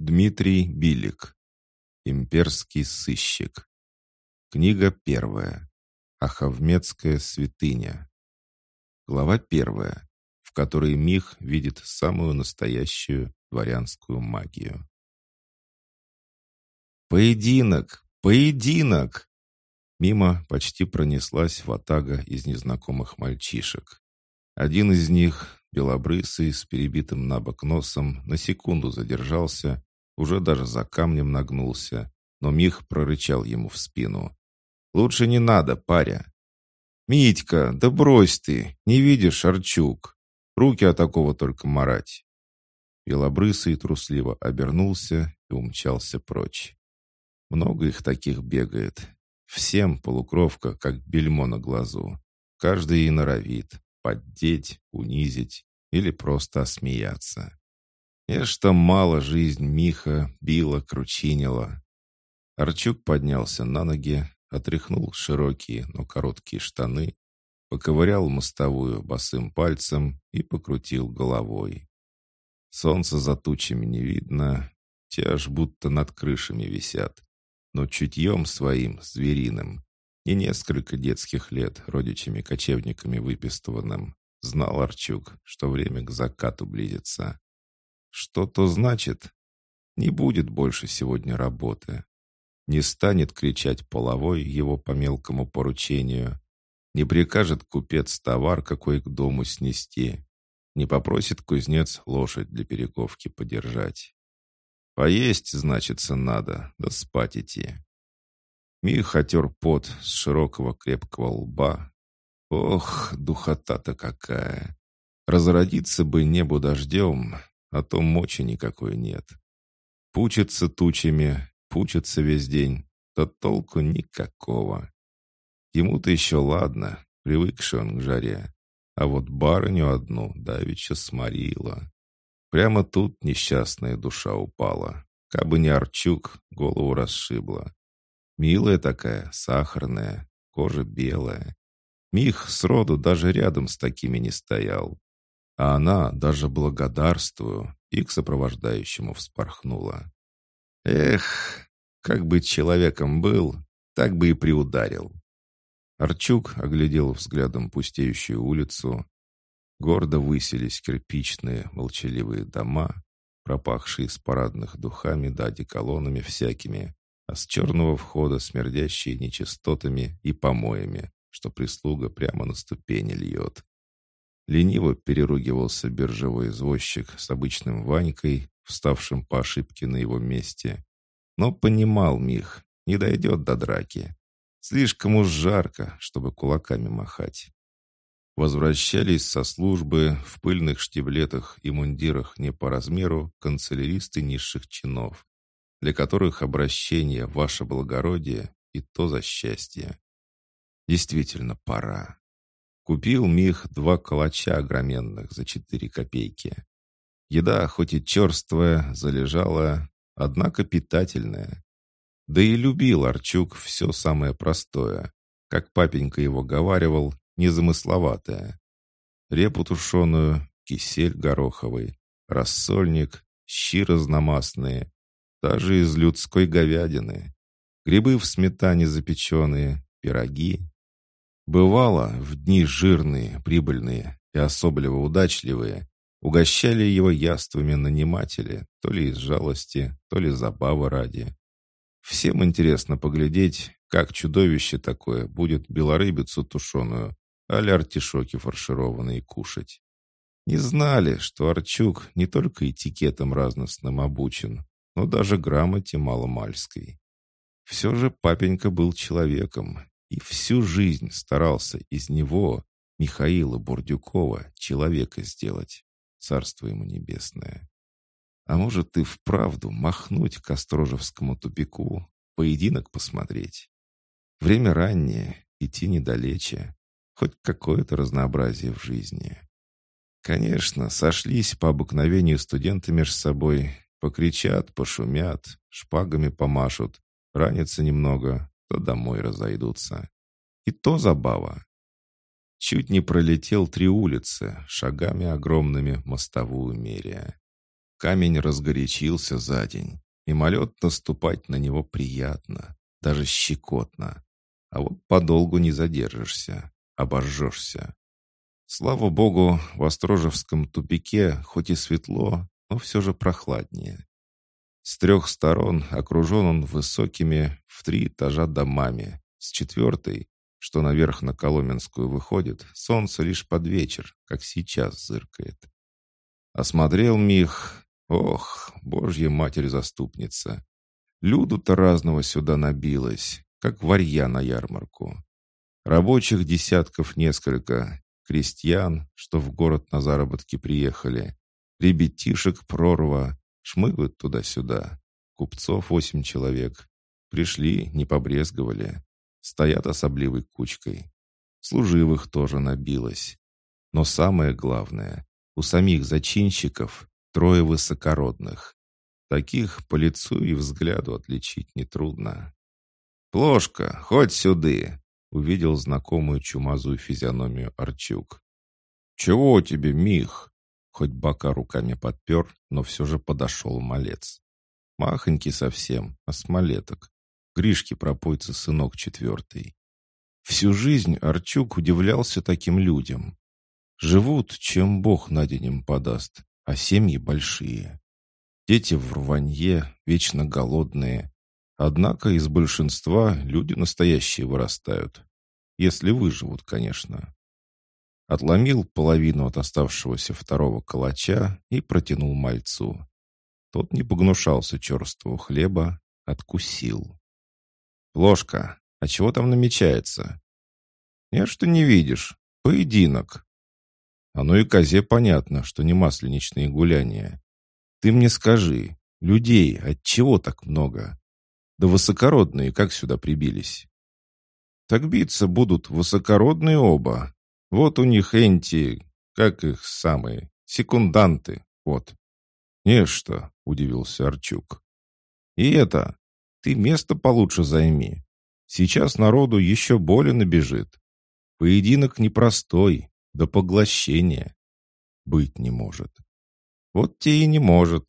Дмитрий Билик. Имперский сыщик. Книга первая. Ахавмедская святыня. Глава первая, в которой Мих видит самую настоящую дворянскую магию. «Поединок! Поединок!» Мимо почти пронеслась ватага из незнакомых мальчишек. Один из них, белобрысый, с перебитым на бок носом, на секунду задержался уже даже за камнем нагнулся, но Мих прорычал ему в спину. «Лучше не надо, паря!» «Митька, да брось ты! Не видишь, Арчук! Руки от такого только марать!» Белобрысый трусливо обернулся и умчался прочь. Много их таких бегает. Всем полукровка, как бельмо на глазу. Каждый и норовит поддеть, унизить или просто осмеяться. Что мало жизнь Миха била, кручинила. Арчук поднялся на ноги, отряхнул широкие, но короткие штаны, поковырял мостовую босым пальцем и покрутил головой. Солнце за тучами не видно, те аж будто над крышами висят, но чутьем своим, звериным, и несколько детских лет родичами-кочевниками выпистыванным, знал Арчук, что время к закату близится. Что то значит? Не будет больше сегодня работы. Не станет кричать половой его по мелкому поручению. Не прикажет купец товар какой к дому снести. Не попросит кузнец лошадь для перековки подержать. Поесть, значится, надо, да спать идти. Мих отер пот с широкого крепкого лба. Ох, духота-то какая! Разродиться бы небу дождем, а то мочи никакой нет. Пучится тучами, пучится весь день, то толку никакого. Ему-то еще ладно, привыкший он к жаре. А вот барыню одну давеча сморила. Прямо тут несчастная душа упала. Кабы не Арчук, голову расшибла. Милая такая, сахарная, кожа белая. Мих сроду даже рядом с такими не стоял. А она, даже благодарствую, и к сопровождающему вспорхнула. Эх, как бы человеком был, так бы и приударил. Арчук оглядел взглядом пустеющую улицу. Гордо высились кирпичные молчаливые дома, пропахшие с парадных духами да одеколонами всякими, а с черного входа смердящие нечистотами и помоями, что прислуга прямо на ступени льет. Лениво переругивался биржевой извозчик с обычным Ванькой, вставшим по ошибке на его месте. Но понимал Мих, не дойдет до драки. Слишком уж жарко, чтобы кулаками махать. Возвращались со службы в пыльных штиблетах и мундирах не по размеру канцеляристы низших чинов, для которых обращение «Ваше благородие» и то за счастье. Действительно, пора. Купил Мих два калача огроменных за четыре копейки. Еда, хоть и черствая, залежала, однако питательная. Да и любил Арчук все самое простое, как папенька его говаривал, незамысловатое. Репу тушеную, кисель гороховый, рассольник, щи разномастные, даже из людской говядины, грибы в сметане запеченные, пироги, Бывало, в дни жирные, прибыльные и особливо удачливые, угощали его яствами наниматели, то ли из жалости, то ли забавы ради. Всем интересно поглядеть, как чудовище такое будет белорыбицу тушеную, а артишоки фаршированные кушать. Не знали, что Арчук не только этикетом разностным обучен, но даже грамоте маломальской. Все же папенька был человеком и всю жизнь старался из него, Михаила Бурдюкова, человека сделать. Царство ему небесное. А может, и вправду махнуть к Острожевскому тупику, поединок посмотреть? Время раннее, идти недалече. Хоть какое-то разнообразие в жизни. Конечно, сошлись по обыкновению студенты между собой, покричат, пошумят, шпагами помашут, ранятся немного, то домой разойдутся. И то забава. Чуть не пролетел три улицы, шагами огромными мостовую мерия. Камень разгорячился за день. Мимолет наступать на него приятно, даже щекотно. А вот подолгу не задержишься, обожжешься. Слава богу, в Острожевском тупике хоть и светло, но все же прохладнее. С трех сторон окружен он высокими в три этажа домами. С четвертой, что наверх на Коломенскую выходит, солнце лишь под вечер, как сейчас зыркает. Осмотрел Мих. Ох, божья матерь-заступница. Люду-то разного сюда набилось, как варья на ярмарку. Рабочих десятков несколько, крестьян, что в город на заработки приехали, ребятишек прорва, шмыгают туда-сюда. Купцов восемь человек. Пришли, не побрезговали. Стоят особливой кучкой. Служивых тоже набилось. Но самое главное, у самих зачинщиков трое высокородных. Таких по лицу и взгляду отличить нетрудно. «Плошка, хоть сюды!» — увидел знакомую чумазую физиономию Арчук. «Чего тебе, Мих?» Хоть бока руками подпер, но все же подошел малец. Махонький совсем, а смолеток. Гришки пропойца сынок четвертый. Всю жизнь Арчук удивлялся таким людям. Живут, чем Бог на день им подаст, а семьи большие. Дети в рванье, вечно голодные. Однако из большинства люди настоящие вырастают. Если выживут, конечно. Отломил половину от оставшегося второго калача и протянул мальцу. Тот не погнушался черствого хлеба, откусил. «Ложка, а чего там намечается?» «Нет, что не видишь. Поединок. Оно и козе понятно, что не масленичные гуляния. Ты мне скажи, людей от чего так много? Да высокородные как сюда прибились? Так биться будут высокородные оба. Вот у них энти, как их самые, секунданты, вот. Нечто, удивился Арчук. И это, ты место получше займи. Сейчас народу еще более набежит. Поединок непростой, до поглощения. Быть не может. Вот те и не может.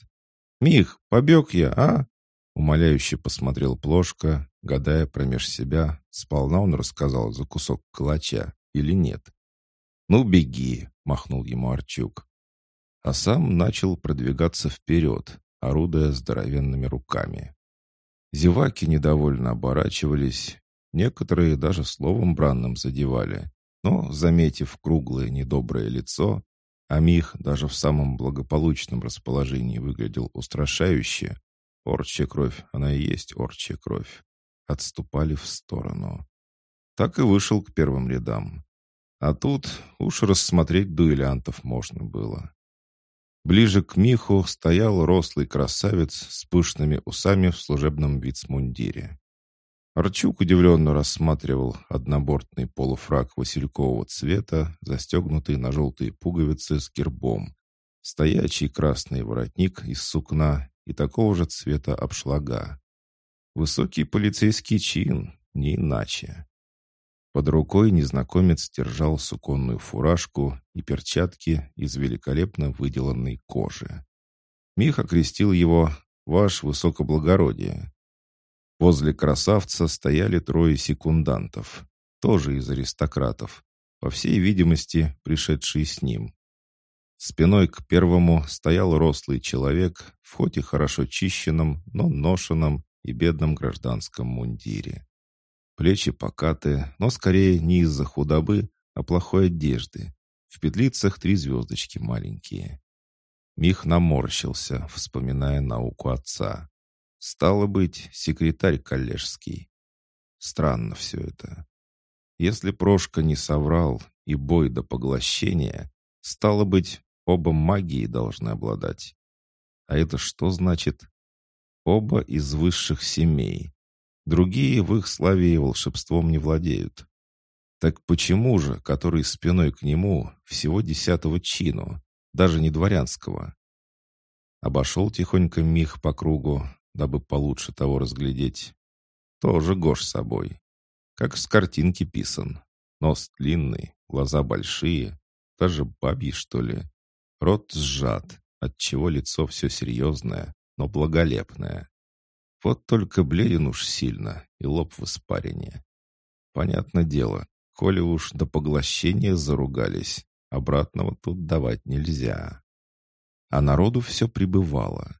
Мих, побег я, а? Умоляюще посмотрел Плошка, гадая промеж себя, сполна он рассказал за кусок калача или нет. «Ну, беги!» — махнул ему Арчук. А сам начал продвигаться вперед, орудуя здоровенными руками. Зеваки недовольно оборачивались, некоторые даже словом бранным задевали, но, заметив круглое недоброе лицо, а Мих даже в самом благополучном расположении выглядел устрашающе, орчья кровь, она и есть орчья кровь, отступали в сторону. Так и вышел к первым рядам. А тут уж рассмотреть дуэлянтов можно было. Ближе к Миху стоял рослый красавец с пышными усами в служебном вицмундире. Арчук удивленно рассматривал однобортный полуфрак василькового цвета, застегнутый на желтые пуговицы с гербом, стоячий красный воротник из сукна и такого же цвета обшлага. Высокий полицейский чин, не иначе. Под рукой незнакомец держал суконную фуражку и перчатки из великолепно выделанной кожи. Мих окрестил его «Ваш Высокоблагородие». Возле красавца стояли трое секундантов, тоже из аристократов, по всей видимости, пришедшие с ним. Спиной к первому стоял рослый человек в хоть и хорошо чищенном, но ношенном и бедном гражданском мундире. Плечи покатые, но скорее не из-за худобы, а плохой одежды. В петлицах три звездочки маленькие. Мих наморщился, вспоминая науку отца. Стало быть, секретарь коллежский. Странно все это. Если Прошка не соврал и бой до поглощения, стало быть, оба магии должны обладать. А это что значит? Оба из высших семей. Другие в их славе и волшебством не владеют. Так почему же, который спиной к нему, всего десятого чину, даже не дворянского? Обошел тихонько Мих по кругу, дабы получше того разглядеть. Тоже Гош собой. Как с картинки писан. Нос длинный, глаза большие, даже бабьи, что ли. Рот сжат, отчего лицо все серьезное, но благолепное. Вот только бледен уж сильно, и лоб в испарине. Понятно дело, коли уж до поглощения заругались, обратного тут давать нельзя. А народу все прибывало.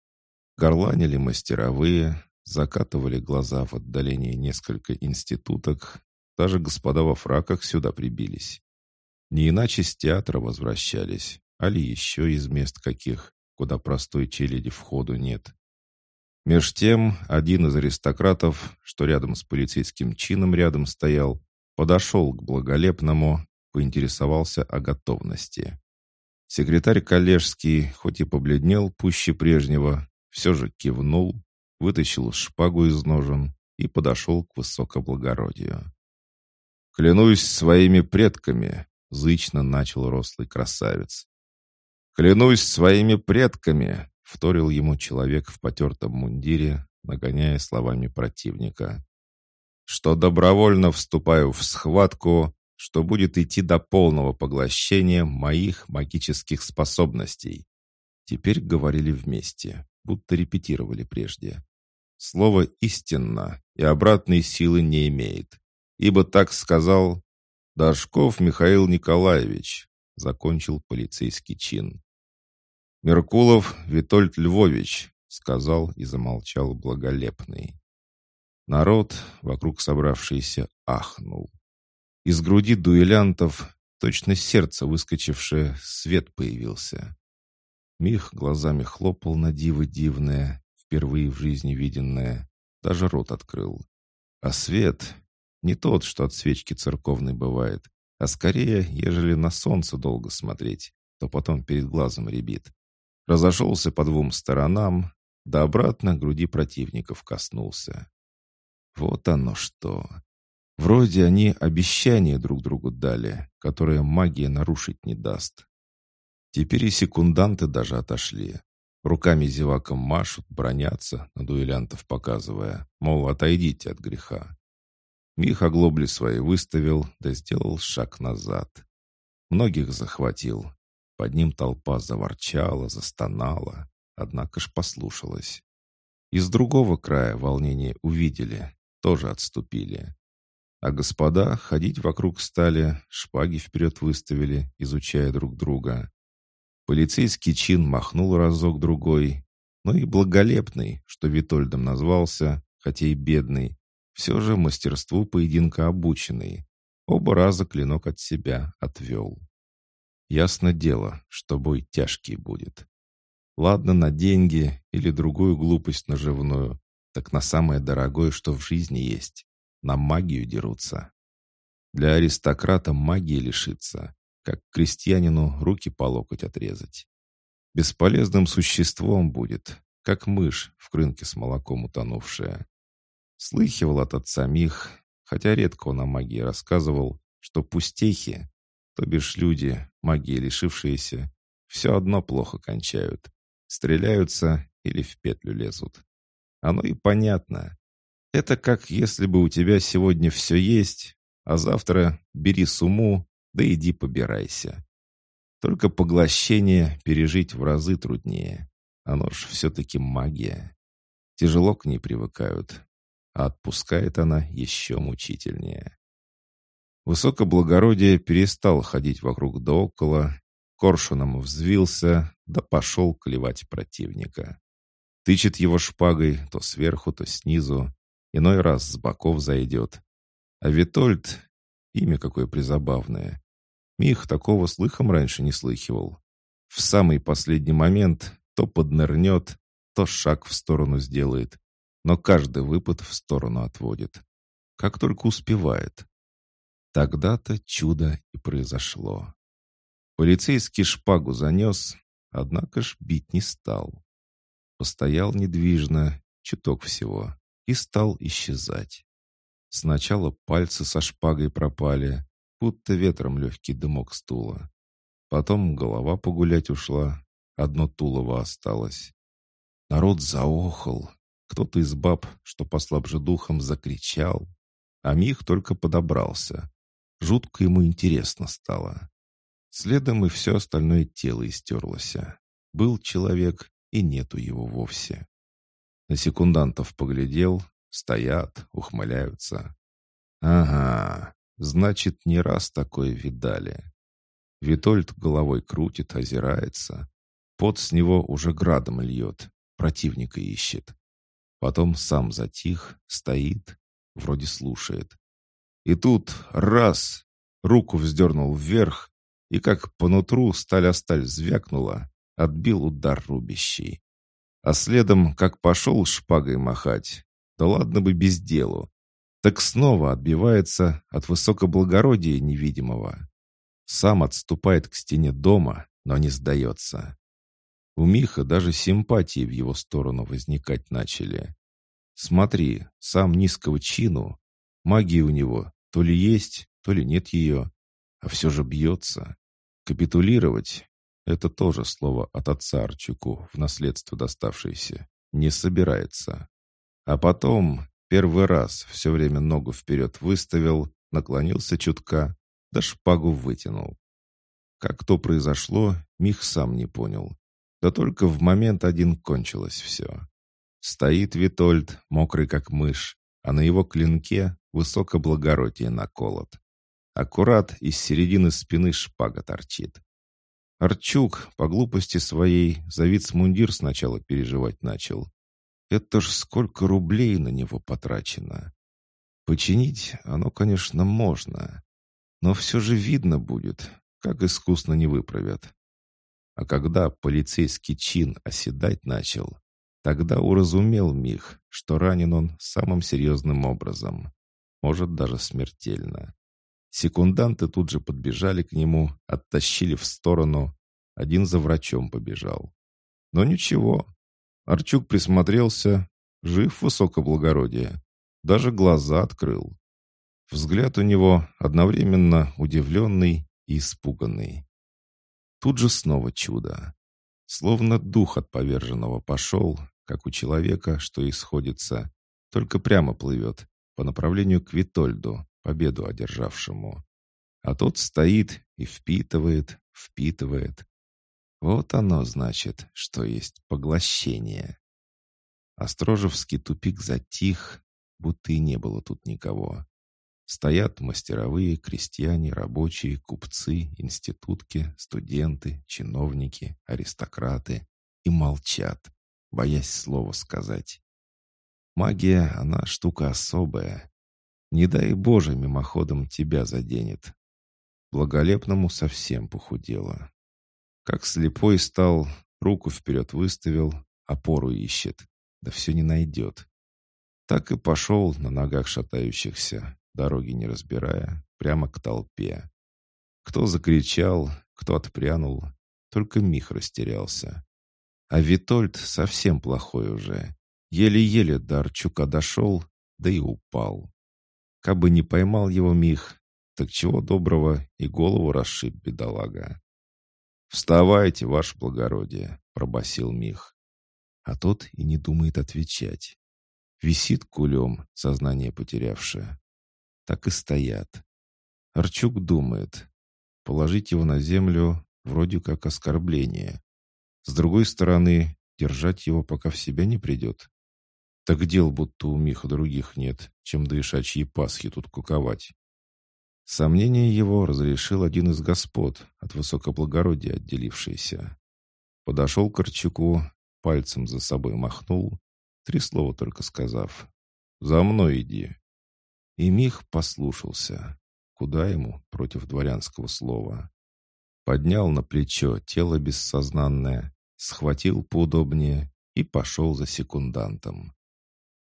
Горланили мастеровые, закатывали глаза в отдалении несколько институток, даже господа во фраках сюда прибились. Не иначе с театра возвращались, а ли еще из мест каких, куда простой челяди входу нет. Меж тем, один из аристократов, что рядом с полицейским чином рядом стоял, подошел к благолепному, поинтересовался о готовности. Секретарь коллежский, хоть и побледнел пуще прежнего, все же кивнул, вытащил шпагу из ножен и подошел к высокоблагородию. «Клянусь своими предками», — зычно начал рослый красавец. «Клянусь своими предками», — вторил ему человек в потертом мундире, нагоняя словами противника. «Что добровольно вступаю в схватку, что будет идти до полного поглощения моих магических способностей». Теперь говорили вместе, будто репетировали прежде. Слово «истинно» и обратной силы не имеет, ибо так сказал Дашков Михаил Николаевич, закончил полицейский чин. «Меркулов Витольд Львович», — сказал и замолчал благолепный. Народ, вокруг собравшийся, ахнул. Из груди дуэлянтов, точно сердце выскочившее, свет появился. Мих глазами хлопал на диво дивное, впервые в жизни виденное, даже рот открыл. А свет не тот, что от свечки церковной бывает, а скорее, ежели на солнце долго смотреть, то потом перед глазом рябит. Разошелся по двум сторонам, да обратно груди противников коснулся. Вот оно что. Вроде они обещание друг другу дали, которое магия нарушить не даст. Теперь и секунданты даже отошли. Руками зеваком машут, бронятся, на дуэлянтов показывая, мол, отойдите от греха. Мих оглобли свои выставил, да сделал шаг назад. Многих захватил. Под ним толпа заворчала, застонала, однако ж послушалась. Из другого края волнение увидели, тоже отступили. А господа ходить вокруг стали, шпаги вперед выставили, изучая друг друга. Полицейский чин махнул разок-другой, но и благолепный, что Витольдом назвался, хотя и бедный, все же мастерству поединка обученный. Оба раза клинок от себя отвел. Ясно дело, что бой тяжкий будет. Ладно на деньги или другую глупость наживную, так на самое дорогое, что в жизни есть. На магию дерутся. Для аристократа магии лишиться, как крестьянину руки по локоть отрезать. Бесполезным существом будет, как мышь в крынке с молоком утонувшая. Слыхивал от отца самих, хотя редко он о магии рассказывал, что пустехи, то бишь люди, магии лишившиеся, все одно плохо кончают. Стреляются или в петлю лезут. Оно и понятно. Это как если бы у тебя сегодня все есть, а завтра бери сумму, да иди побирайся. Только поглощение пережить в разы труднее. Оно ж все-таки магия. Тяжело к ней привыкают, а отпускает она еще мучительнее. Высокоблагородие перестал ходить вокруг да около, коршуном взвился, да пошел клевать противника. Тычет его шпагой то сверху, то снизу, иной раз с боков зайдет. А Витольд, имя какое призабавное, Мих такого слыхом раньше не слыхивал. В самый последний момент то поднырнет, то шаг в сторону сделает, но каждый выпад в сторону отводит. Как только успевает. Тогда-то чудо и произошло. Полицейский шпагу занес, однако ж бить не стал. Постоял недвижно, чуток всего, и стал исчезать. Сначала пальцы со шпагой пропали, будто ветром легкий дымок стула. Потом голова погулять ушла, одно тулово осталось. Народ заохал, кто-то из баб, что послабже духом, закричал, а Мих только подобрался. Жутко ему интересно стало. Следом и все остальное тело истерлось. был человек и нету его вовсе. На секундантов поглядел, стоят, ухмыляются. Ага, значит, не раз такое видали. Витольд головой крутит, озирается. Пот с него уже градом льет, противника ищет. Потом сам затих, стоит, вроде слушает. И тут раз, руку вздернул вверх, и как по нутру сталь о сталь звякнула, отбил удар рубящий. А следом, как пошел шпагой махать, да ладно бы без делу, так снова отбивается от высокоблагородия невидимого. Сам отступает к стене дома, но не сдается. У Миха даже симпатии в его сторону возникать начали. Смотри, сам низкого чину, магии у него то ли есть, то ли нет ее, а все же бьется. Капитулировать — это тоже слово от отца Арчуку, в наследство доставшееся, не собирается. А потом первый раз все время ногу вперед выставил, наклонился чутка, да шпагу вытянул. Как то произошло, Мих сам не понял. Да только в момент один кончилось все. Стоит Витольд, мокрый как мышь, а на его клинке высокоблагородие наколот. Аккурат из середины спины шпага торчит. Арчук, по глупости своей, за вицмундир сначала переживать начал. Это ж сколько рублей на него потрачено. Починить оно, конечно, можно. Но все же видно будет, как искусно не выправят. А когда полицейский чин оседать начал, тогда уразумел Мих, что ранен он самым серьезным образом, может даже смертельно. Секунданты тут же подбежали к нему, оттащили в сторону, один за врачом побежал. Но ничего, Арчук присмотрелся, жив высокоблагородие, даже глаза открыл. Взгляд у него одновременно удивленный и испуганный. Тут же снова чудо. Словно дух от поверженного пошел, как у человека, что исходится, только прямо плывет, по направлению к Витольду, победу одержавшему. А тот стоит и впитывает, впитывает. Вот оно значит, что есть поглощение. Острожевский тупик затих, будто и не было тут никого. Стоят мастеровые, крестьяне, рабочие, купцы, институтки, студенты, чиновники, аристократы и молчат, боясь слова сказать. Магия, она штука особая. Не дай Боже, мимоходом тебя заденет. Благолепному совсем похудело. Как слепой стал, руку вперед выставил, опору ищет, да все не найдет. Так и пошел на ногах шатающихся, дороги не разбирая, прямо к толпе. Кто закричал, кто отпрянул, только Мих растерялся. А Витольд совсем плохой уже. Еле-еле до Арчука дошел, да и упал. Кабы не поймал его Мих, так чего доброго и голову расшиб бедолага. «Вставайте, ваше благородие», — пробасил Мих. А тот и не думает отвечать. Висит кулем, сознание потерявшее так и стоят. Арчук думает, положить его на землю вроде как оскорбление. С другой стороны, держать его, пока в себя не придет. Так дел будто у Миха других нет, чем до ишачьей Пасхи тут куковать. Сомнение его разрешил один из господ, от высокоблагородия отделившийся. Подошел к Арчуку, пальцем за собой махнул, три слова только сказав. «За мной иди». И Мих послушался. Куда ему против дворянского слова? Поднял на плечо тело бессознанное, схватил поудобнее и пошел за секундантом.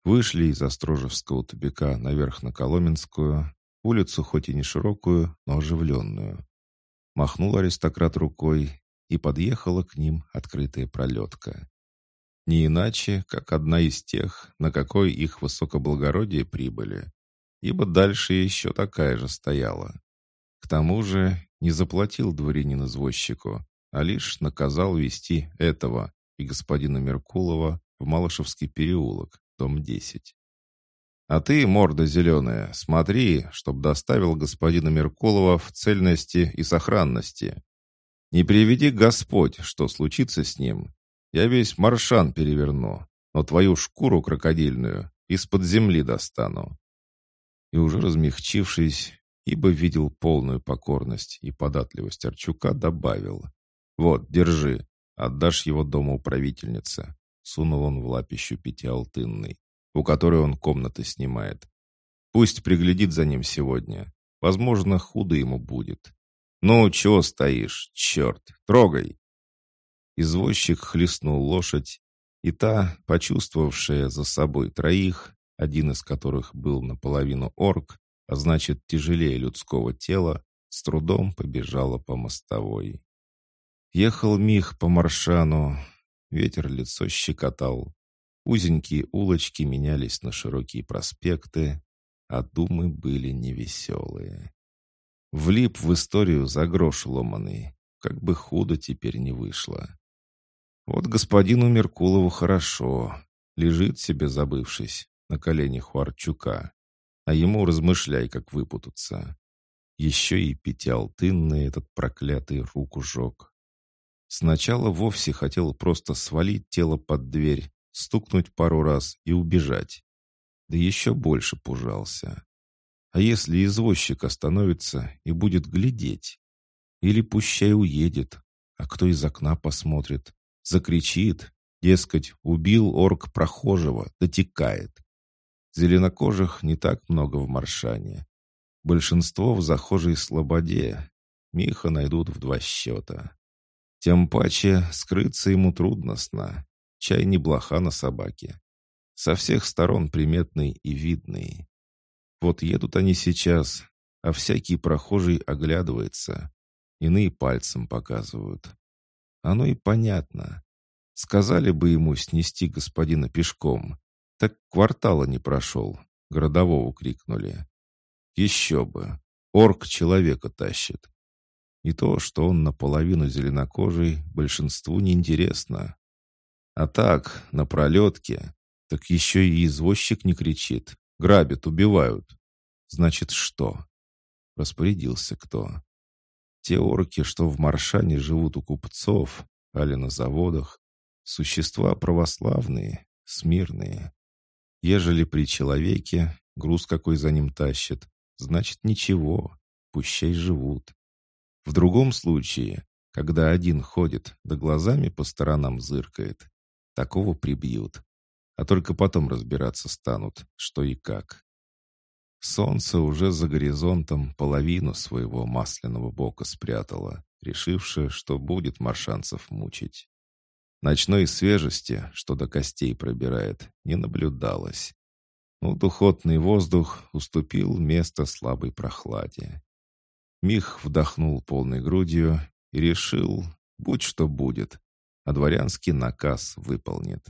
Вышли из Острожевского тупика наверх на Коломенскую, улицу хоть и не широкую, но оживленную. Махнул аристократ рукой, и подъехала к ним открытая пролетка. Не иначе, как одна из тех, на какой их высокоблагородие прибыли ибо дальше еще такая же стояла. К тому же не заплатил дворянин извозчику, а лишь наказал вести этого и господина Меркулова в Малышевский переулок, дом 10. А ты, морда зеленая, смотри, чтоб доставил господина Меркулова в цельности и сохранности. Не приведи Господь, что случится с ним. Я весь маршан переверну, но твою шкуру крокодильную из-под земли достану». И уже размягчившись, ибо видел полную покорность и податливость Арчука, добавил. «Вот, держи, отдашь его дому правительнице». Сунул он в лапищу пятиалтынный, у которой он комнаты снимает. «Пусть приглядит за ним сегодня. Возможно, худо ему будет. Ну, чего стоишь, черт, трогай!» Извозчик хлестнул лошадь, и та, почувствовавшая за собой троих, один из которых был наполовину орк, а значит тяжелее людского тела, с трудом побежала по мостовой. Ехал Мих по Маршану, ветер лицо щекотал. Узенькие улочки менялись на широкие проспекты, а думы были невеселые. Влип в историю за грош ломаный, как бы худо теперь не вышло. Вот господину Меркулову хорошо, лежит себе забывшись на коленях у Арчука а ему размышляй, как выпутаться. Еще и пятиалтынный этот проклятый руку жег. Сначала вовсе хотел просто свалить тело под дверь, стукнуть пару раз и убежать. Да еще больше пужался. А если извозчик остановится и будет глядеть? Или пущай уедет, а кто из окна посмотрит, закричит, дескать, убил орк прохожего, дотекает. Зеленокожих не так много в Маршане. Большинство в захожей слободе. Миха найдут в два счета. Тем паче скрыться ему трудно сна. Чай не блоха на собаке. Со всех сторон приметный и видный. Вот едут они сейчас, а всякий прохожий оглядывается. Иные пальцем показывают. Оно и понятно. Сказали бы ему снести господина пешком, так квартала не прошел. Городового крикнули. Еще бы. Орк человека тащит. И то, что он наполовину зеленокожий, большинству неинтересно. А так, на пролетке, так еще и извозчик не кричит. Грабят, убивают. Значит, что? Распорядился кто? Те орки, что в Маршане живут у купцов, али на заводах, существа православные, смирные. Ежели при человеке груз какой за ним тащит, значит ничего, пущай живут. В другом случае, когда один ходит, да глазами по сторонам зыркает, такого прибьют, а только потом разбираться станут, что и как. Солнце уже за горизонтом половину своего масляного бока спрятало, решившее, что будет маршанцев мучить. Ночной свежести, что до костей пробирает, не наблюдалось. Но духотный воздух уступил место слабой прохладе. Мих вдохнул полной грудью и решил, будь что будет, а дворянский наказ выполнит.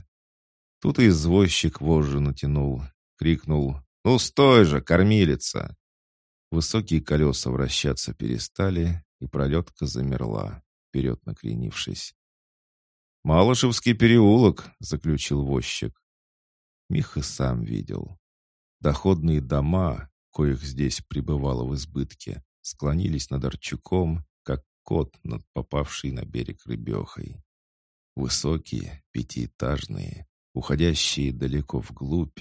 Тут извозчик вожжи натянул, крикнул «Ну стой же, кормилица!» Высокие колеса вращаться перестали, и пролетка замерла, вперед накренившись. «Малышевский переулок», — заключил возчик. Мих и сам видел. Доходные дома, коих здесь пребывало в избытке, склонились над Арчуком, как кот над попавшей на берег рыбехой. Высокие, пятиэтажные, уходящие далеко вглубь,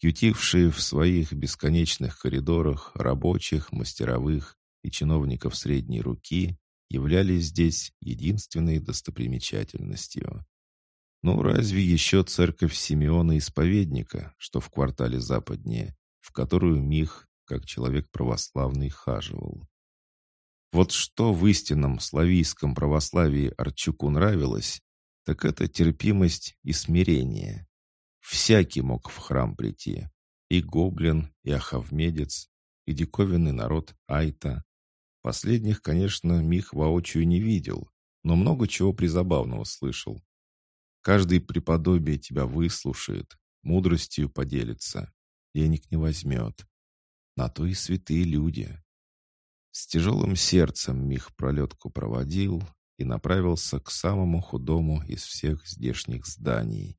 ютившие в своих бесконечных коридорах рабочих, мастеровых и чиновников средней руки, являлись здесь единственной достопримечательностью. Ну, разве еще церковь Симеона Исповедника, что в квартале западнее, в которую Мих, как человек православный, хаживал. Вот что в истинном славийском православии Арчуку нравилось, так это терпимость и смирение. Всякий мог в храм прийти. И гоблин, и ахавмедец, и диковинный народ Айта, Последних, конечно, Мих воочию не видел, но много чего призабавного слышал. Каждый преподобие тебя выслушает, мудростью поделится, денег не возьмет. На то и святые люди. С тяжелым сердцем Мих пролетку проводил и направился к самому худому из всех здешних зданий.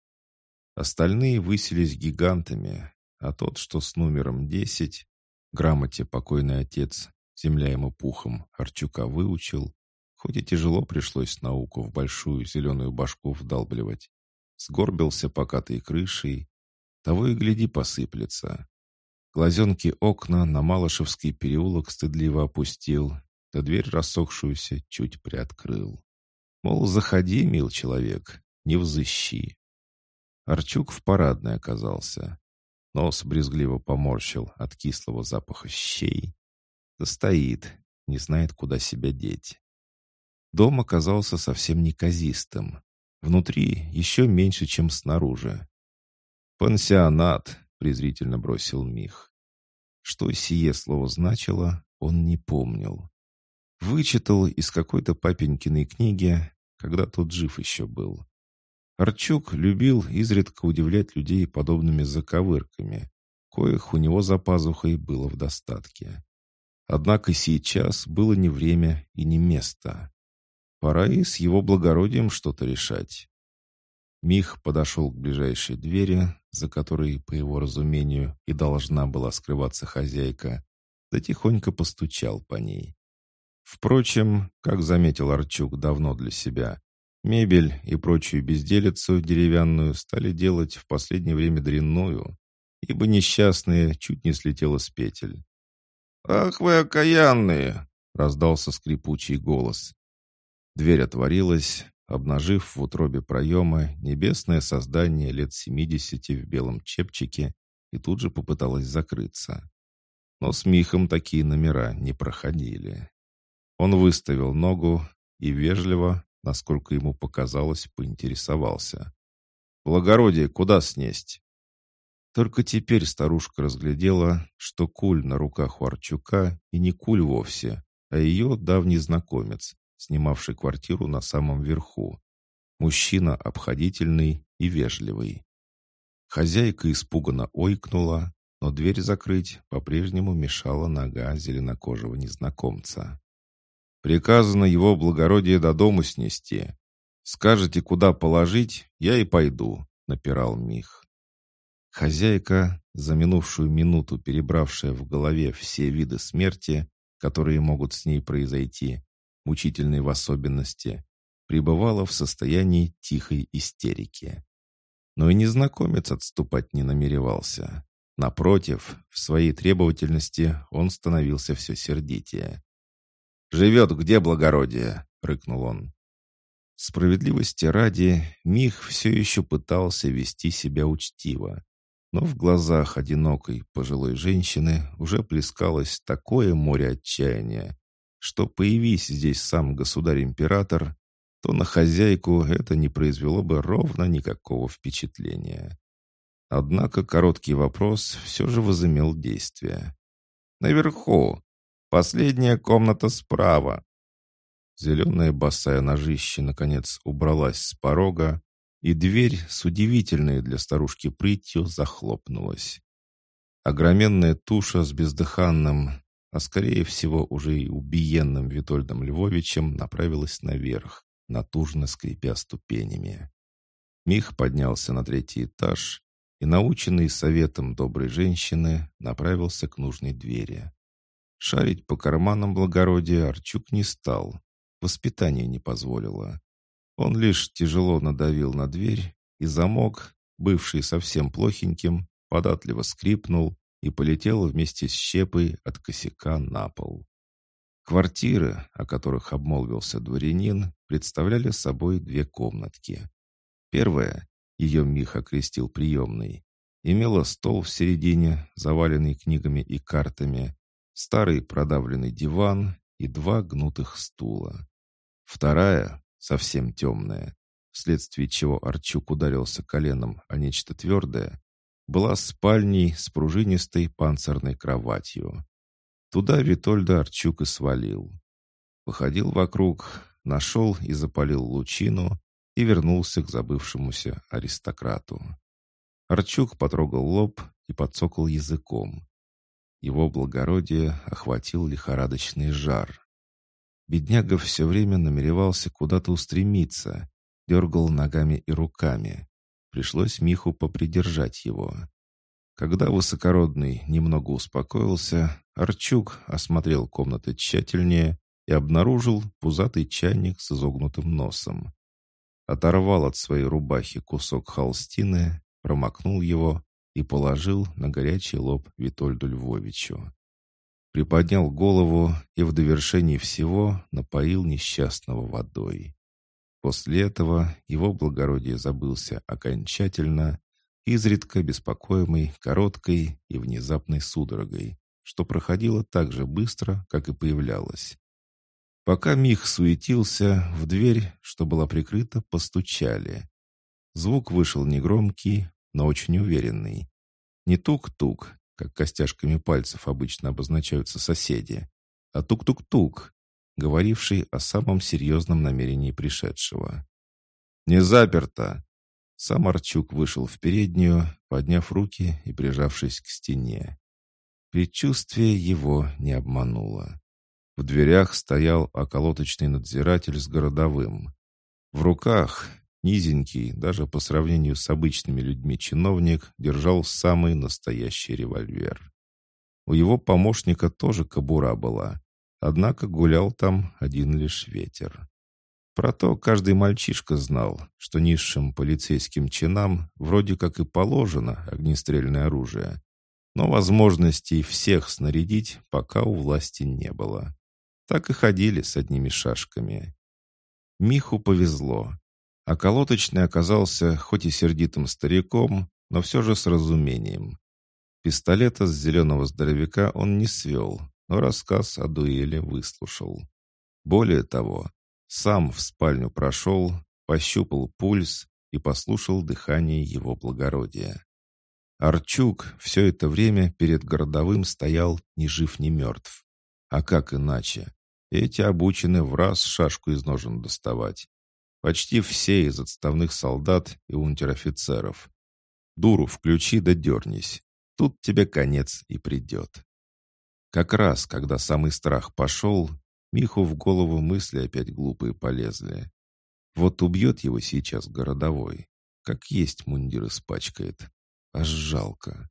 Остальные высились гигантами, а тот, что с номером десять, грамоте покойный отец Земля ему пухом Арчука выучил, хоть и тяжело пришлось науку в большую зеленую башку вдалбливать. Сгорбился покатой крышей, того и гляди посыплется. Глазенки окна на Малышевский переулок стыдливо опустил, да дверь рассохшуюся чуть приоткрыл. Мол, заходи, мил человек, не взыщи. Арчук в парадной оказался. Нос брезгливо поморщил от кислого запаха щей. Да стоит, не знает, куда себя деть. Дом оказался совсем неказистым. Внутри еще меньше, чем снаружи. «Пансионат», — презрительно бросил Мих. Что сие слово значило, он не помнил. Вычитал из какой-то папенькиной книги, когда тот жив еще был. Арчук любил изредка удивлять людей подобными заковырками, коих у него за пазухой было в достатке. Однако сейчас было не время и не место. Пора и с его благородием что-то решать. Мих подошел к ближайшей двери, за которой, по его разумению, и должна была скрываться хозяйка, да тихонько постучал по ней. Впрочем, как заметил Арчук давно для себя, мебель и прочую безделицу деревянную стали делать в последнее время дрянную, ибо несчастная чуть не слетела с петель. «Ах вы окаянные!» — раздался скрипучий голос. Дверь отворилась, обнажив в утробе проема небесное создание лет семидесяти в белом чепчике и тут же попыталась закрыться. Но с Михом такие номера не проходили. Он выставил ногу и вежливо, насколько ему показалось, поинтересовался. «Благородие, куда снесть?» Только теперь старушка разглядела, что куль на руках у Арчука и не куль вовсе, а ее давний знакомец, снимавший квартиру на самом верху. Мужчина обходительный и вежливый. Хозяйка испуганно ойкнула, но дверь закрыть по-прежнему мешала нога зеленокожего незнакомца. «Приказано его благородие до дома снести. Скажете, куда положить, я и пойду», — напирал Мих. Хозяйка, за минувшую минуту перебравшая в голове все виды смерти, которые могут с ней произойти, мучительной в особенности, пребывала в состоянии тихой истерики. Но и незнакомец отступать не намеревался. Напротив, в своей требовательности он становился все сердитее. «Живет где благородие?» — рыкнул он. Справедливости ради, Мих все еще пытался вести себя учтиво, но в глазах одинокой пожилой женщины уже плескалось такое море отчаяния, что появись здесь сам государь-император, то на хозяйку это не произвело бы ровно никакого впечатления. Однако короткий вопрос все же возымел действие. «Наверху. Последняя комната справа». Зеленая босая ножище, наконец, убралась с порога, и дверь с удивительной для старушки прытью захлопнулась. Огроменная туша с бездыханным, а скорее всего уже и убиенным Витольдом Львовичем направилась наверх, натужно скрипя ступенями. Мих поднялся на третий этаж и, наученный советом доброй женщины, направился к нужной двери. Шарить по карманам благородия Арчук не стал, воспитание не позволило. Он лишь тяжело надавил на дверь, и замок, бывший совсем плохеньким, податливо скрипнул, и полетела вместе с щепой от косяка на пол. Квартиры, о которых обмолвился дворянин, представляли собой две комнатки. Первая, ее Мих окрестил приемной, имела стол в середине, заваленный книгами и картами, старый продавленный диван и два гнутых стула. Вторая, совсем темная, вследствие чего Арчук ударился коленом о нечто твердое, была спальней с пружинистой панцирной кроватью. Туда Витольда Арчук и свалил. Походил вокруг, нашел и запалил лучину и вернулся к забывшемуся аристократу. Арчук потрогал лоб и подсокал языком. Его благородие охватил лихорадочный жар. Бедняга все время намеревался куда-то устремиться, дергал ногами и руками. Пришлось Миху попридержать его. Когда высокородный немного успокоился, Арчук осмотрел комнаты тщательнее и обнаружил пузатый чайник с изогнутым носом. Оторвал от своей рубахи кусок холстины, промокнул его и положил на горячий лоб Витольду Львовичу. Приподнял голову и в довершении всего напоил несчастного водой. После этого его благородие забылся окончательно, изредка беспокоимый короткой и внезапной судорогой, что проходило так же быстро, как и появлялось. Пока Мих суетился, в дверь, что была прикрыта, постучали. Звук вышел негромкий, но очень уверенный. Не тук-тук, как костяшками пальцев обычно обозначаются соседи, а тук-тук-тук, говоривший о самом серьезном намерении пришедшего. «Не заперто!» Сам Арчук вышел в переднюю, подняв руки и прижавшись к стене. Предчувствие его не обмануло. В дверях стоял околоточный надзиратель с городовым. В руках низенький, даже по сравнению с обычными людьми чиновник, держал самый настоящий револьвер. У его помощника тоже кобура была, Однако гулял там один лишь ветер. Про то каждый мальчишка знал, что низшим полицейским чинам вроде как и положено огнестрельное оружие, но возможностей всех снарядить пока у власти не было. Так и ходили с одними шашками. Миху повезло. А колоточный оказался хоть и сердитым стариком, но все же с разумением. Пистолета с зеленого здоровяка он не свел, но рассказ о дуэли выслушал. Более того, сам в спальню прошел, пощупал пульс и послушал дыхание его благородия. Арчук все это время перед городовым стоял ни жив, ни мертв. А как иначе? Эти обучены в раз шашку из ножен доставать. Почти все из отставных солдат и унтер-офицеров. Дуру включи да дернись. Тут тебе конец и придет. Как раз, когда самый страх пошел, Миху в голову мысли опять глупые полезли. Вот убьет его сейчас городовой, как есть мундир испачкает. Аж жалко.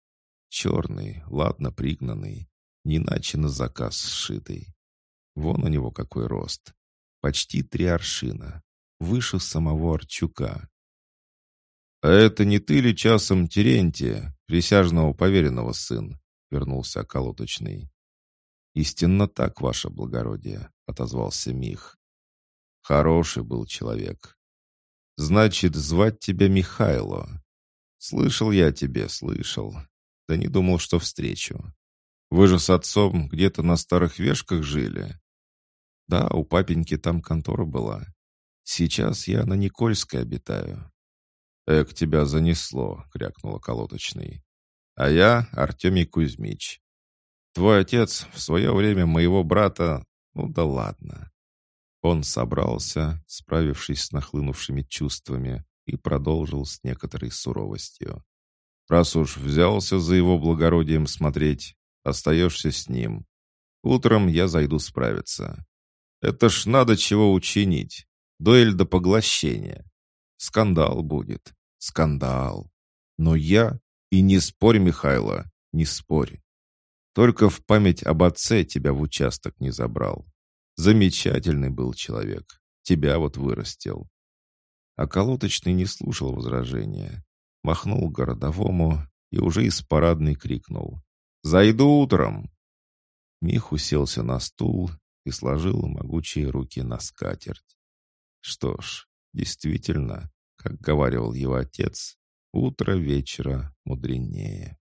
Черный, ладно пригнанный, не иначе на заказ сшитый. Вон у него какой рост. Почти три аршина. Выше самого Арчука. «А это не ты ли часом Терентия, присяжного поверенного сын?» — вернулся околоточный. «Истинно так, ваше благородие», — отозвался Мих. «Хороший был человек. Значит, звать тебя Михайло. Слышал я тебе, слышал. Да не думал, что встречу. Вы же с отцом где-то на старых вешках жили?» «Да, у папеньки там контора была. Сейчас я на Никольской обитаю». «Эк, тебя занесло», — крякнула колоточный. «А я Артемий Кузьмич. Твой отец в свое время моего брата... Ну да ладно. Он собрался, справившись с нахлынувшими чувствами, и продолжил с некоторой суровостью. «Раз уж взялся за его благородием смотреть, остаешься с ним. Утром я зайду справиться. Это ж надо чего учинить. Дуэль до поглощения. Скандал будет. Скандал. Но я... И не спорь, Михайло, не спорь. Только в память об отце тебя в участок не забрал. Замечательный был человек. Тебя вот вырастил. А колоточный не слушал возражения. Махнул городовому и уже из парадной крикнул. «Зайду утром!» Мих уселся на стул и сложил могучие руки на скатерть. Что ж, действительно, как говаривал его отец, утро вечера мудренее.